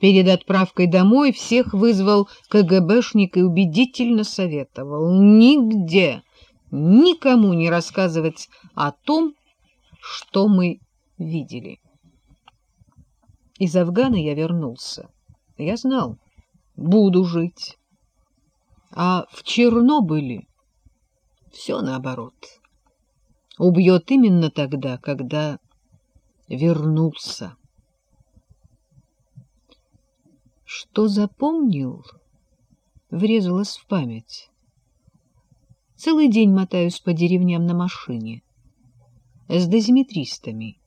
Перед отправкой домой всех вызвал КГБшник и убедительно советовал нигде, никому не рассказывать о том, что мы видели. Из Афгана я вернулся. Я знал, буду жить. А в Чернобыле все наоборот. Убьет именно тогда, когда вернулся. Что запомнил, врезалось в память. Целый день мотаюсь по деревням на машине с дозиметристами.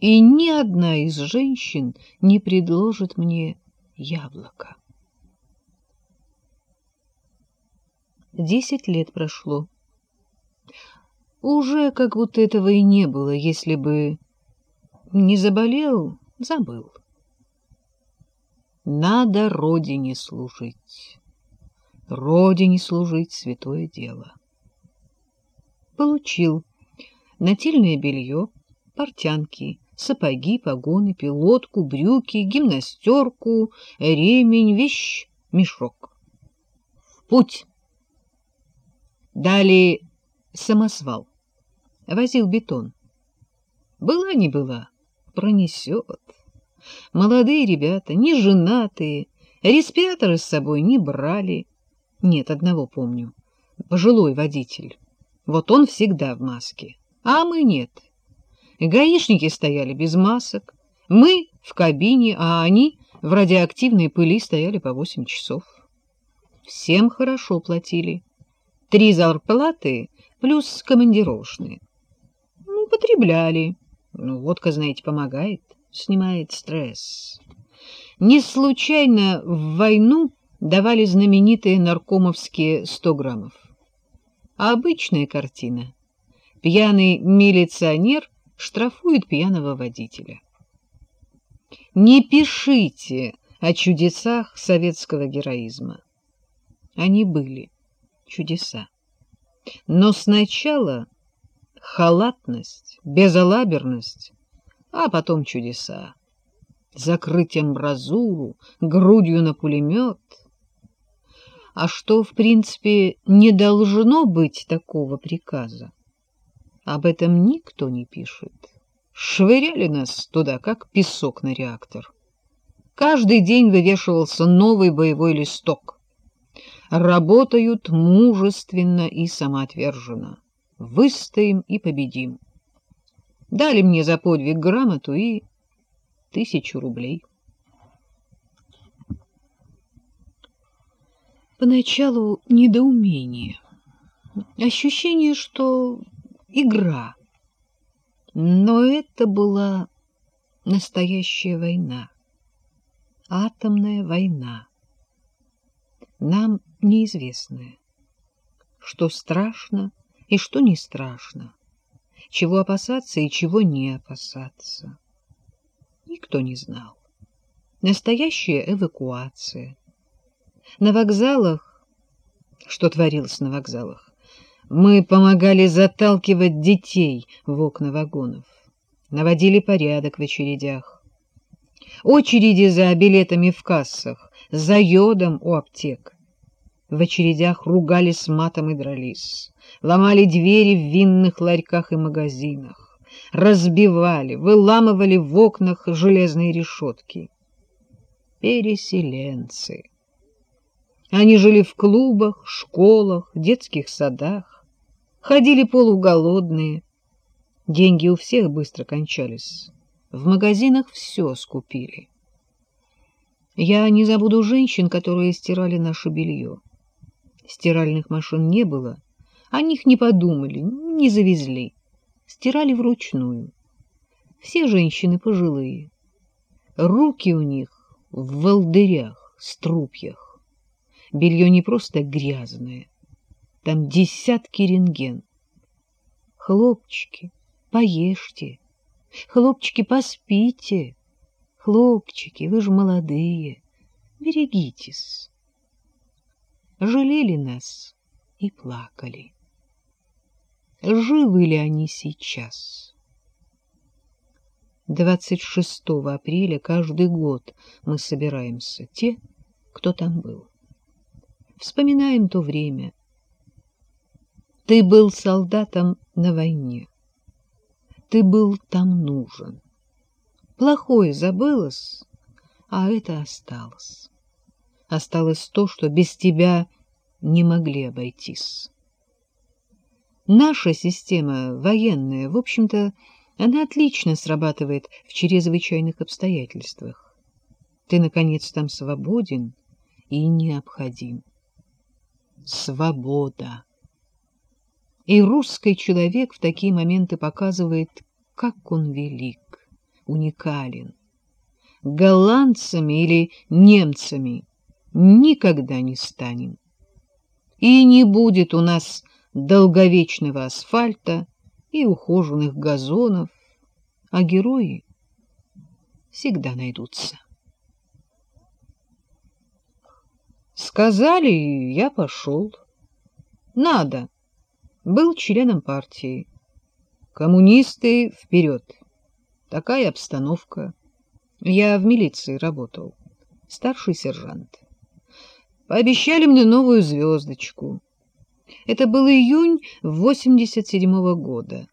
И ни одна из женщин не предложит мне яблоко. Десять лет прошло. Уже как будто этого и не было, если бы не заболел, забыл. Надо Родине служить. Родине служить — святое дело. Получил нательное белье, портянки, сапоги, погоны, пилотку, брюки, гимнастерку, ремень, вещь, мешок. В путь! Далее самосвал. Возил бетон. Была не была, пронесет. Молодые ребята, не женатые, респираторы с собой не брали. Нет, одного помню. Пожилой водитель. Вот он всегда в маске, а мы нет. Гаишники стояли без масок. Мы в кабине, а они в радиоактивной пыли стояли по восемь часов. Всем хорошо платили. Три зарплаты плюс командировочные. Ну, потребляли. Ну, водка, знаете, помогает, снимает стресс. Не случайно в войну давали знаменитые наркомовские сто граммов. А обычная картина. Пьяный милиционер штрафует пьяного водителя. Не пишите о чудесах советского героизма. Они были чудеса. Но сначала халатность, безалаберность, а потом чудеса. Закрыть амбразуру, грудью на пулемет. А что, в принципе, не должно быть такого приказа? Об этом никто не пишет. Швыряли нас туда, как песок на реактор. Каждый день вывешивался новый боевой листок работают мужественно и самоотверженно. Выстоим и победим. Дали мне за подвиг грамоту и тысячу рублей. Поначалу недоумение, ощущение, что игра. Но это была настоящая война, атомная война. Нам неизвестное. Что страшно и что не страшно, чего опасаться и чего не опасаться. Никто не знал. Настоящая эвакуация. На вокзалах... Что творилось на вокзалах? Мы помогали заталкивать детей в окна вагонов, наводили порядок в очередях. Очереди за билетами в кассах, за йодом у аптек в очередях ругались матом и дрались, ломали двери в винных ларьках и магазинах, разбивали, выламывали в окнах железные решетки. Переселенцы. Они жили в клубах, школах, детских садах, ходили полуголодные. Деньги у всех быстро кончались. В магазинах все скупили. Я не забуду женщин, которые стирали наше белье. Стиральных машин не было, о них не подумали, не завезли. Стирали вручную. Все женщины пожилые. Руки у них в волдырях, струпьях. Белье не просто грязное, там десятки рентген. Хлопчики, поешьте, хлопчики, поспите. Хлопчики, вы же молодые, берегитесь жалели нас и плакали. Живы ли они сейчас? 26 апреля каждый год мы собираемся, те, кто там был. Вспоминаем то время. Ты был солдатом на войне. Ты был там нужен. Плохое забылось, а это осталось. Осталось то, что без тебя не могли обойтись. Наша система военная, в общем-то, она отлично срабатывает в чрезвычайных обстоятельствах. Ты, наконец, там свободен и необходим. Свобода. И русский человек в такие моменты показывает, как он велик, уникален. Голландцами или немцами никогда не станем. И не будет у нас долговечного асфальта и ухоженных газонов, а герои всегда найдутся. Сказали, я пошел. Надо. Был членом партии. Коммунисты вперед. Такая обстановка. Я в милиции работал. Старший сержант. Пообещали мне новую звездочку. Это был июнь 87-го года.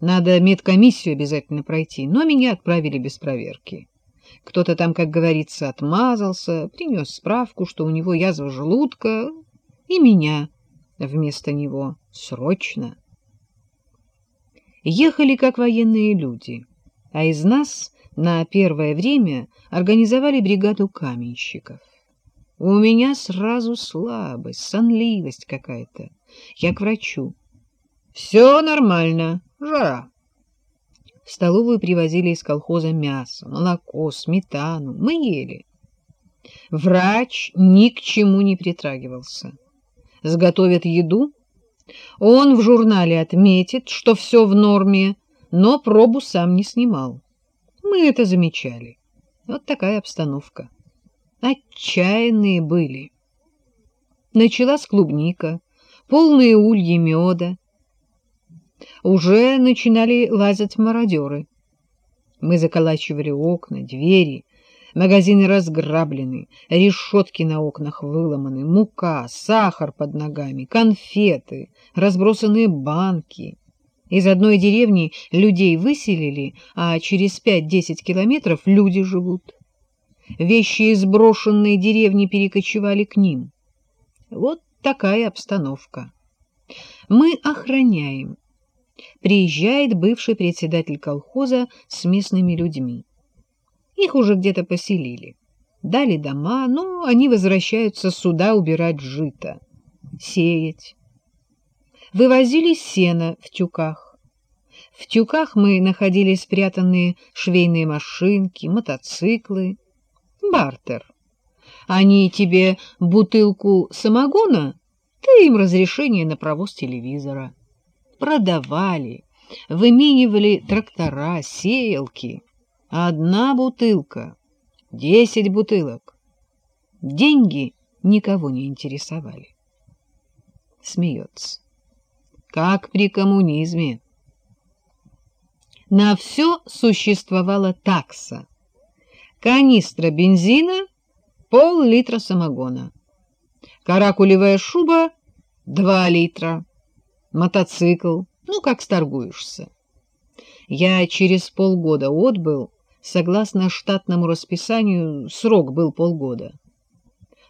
Надо медкомиссию обязательно пройти, но меня отправили без проверки. Кто-то там, как говорится, отмазался, принес справку, что у него язва желудка, и меня вместо него срочно. Ехали как военные люди, а из нас на первое время организовали бригаду каменщиков. У меня сразу слабость, сонливость какая-то. Я к врачу. Все нормально, жара. В столовую привозили из колхоза мясо, молоко, сметану. Мы ели. Врач ни к чему не притрагивался. Сготовят еду. Он в журнале отметит, что все в норме, но пробу сам не снимал. Мы это замечали. Вот такая обстановка. Отчаянные были. Началась клубника, полные ульи меда. Уже начинали лазать мародеры. Мы заколачивали окна, двери, магазины разграблены, решетки на окнах выломаны, мука, сахар под ногами, конфеты, разбросанные банки. Из одной деревни людей выселили, а через пять-десять километров люди живут. Вещи из брошенной деревни перекочевали к ним. Вот такая обстановка. Мы охраняем. Приезжает бывший председатель колхоза с местными людьми. Их уже где-то поселили. Дали дома, но они возвращаются сюда убирать жито, сеять. Вывозили сено в тюках. В тюках мы находили спрятанные швейные машинки, мотоциклы, бартер. Они тебе бутылку самогона, ты им разрешение на провоз телевизора. Продавали, выменивали трактора, сеялки. Одна бутылка, десять бутылок. Деньги никого не интересовали. Смеется. Как при коммунизме. На все существовала такса канистра бензина, пол-литра самогона. Каракулевая шуба — два литра. Мотоцикл, ну, как сторгуешься. Я через полгода отбыл, согласно штатному расписанию, срок был полгода.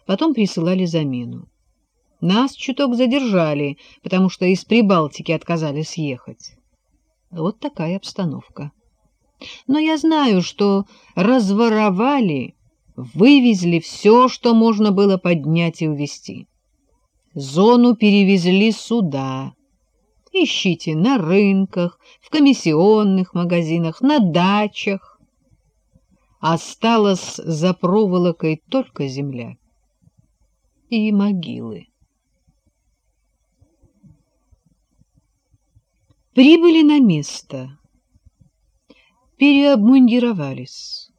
Потом присылали замену. Нас чуток задержали, потому что из Прибалтики отказались ехать. Вот такая обстановка. Но я знаю, что разворовали, вывезли все, что можно было поднять и увезти. Зону перевезли сюда. Ищите на рынках, в комиссионных магазинах, на дачах. Осталась за проволокой только земля и могилы. Прибыли на место переобмундировались.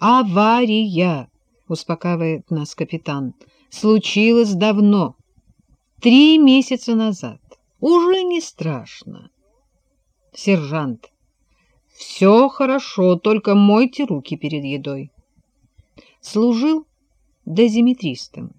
«Авария!» — успокаивает нас капитан. «Случилось давно, три месяца назад. Уже не страшно». Сержант. Все хорошо, только мойте руки перед едой. Служил дозиметристом.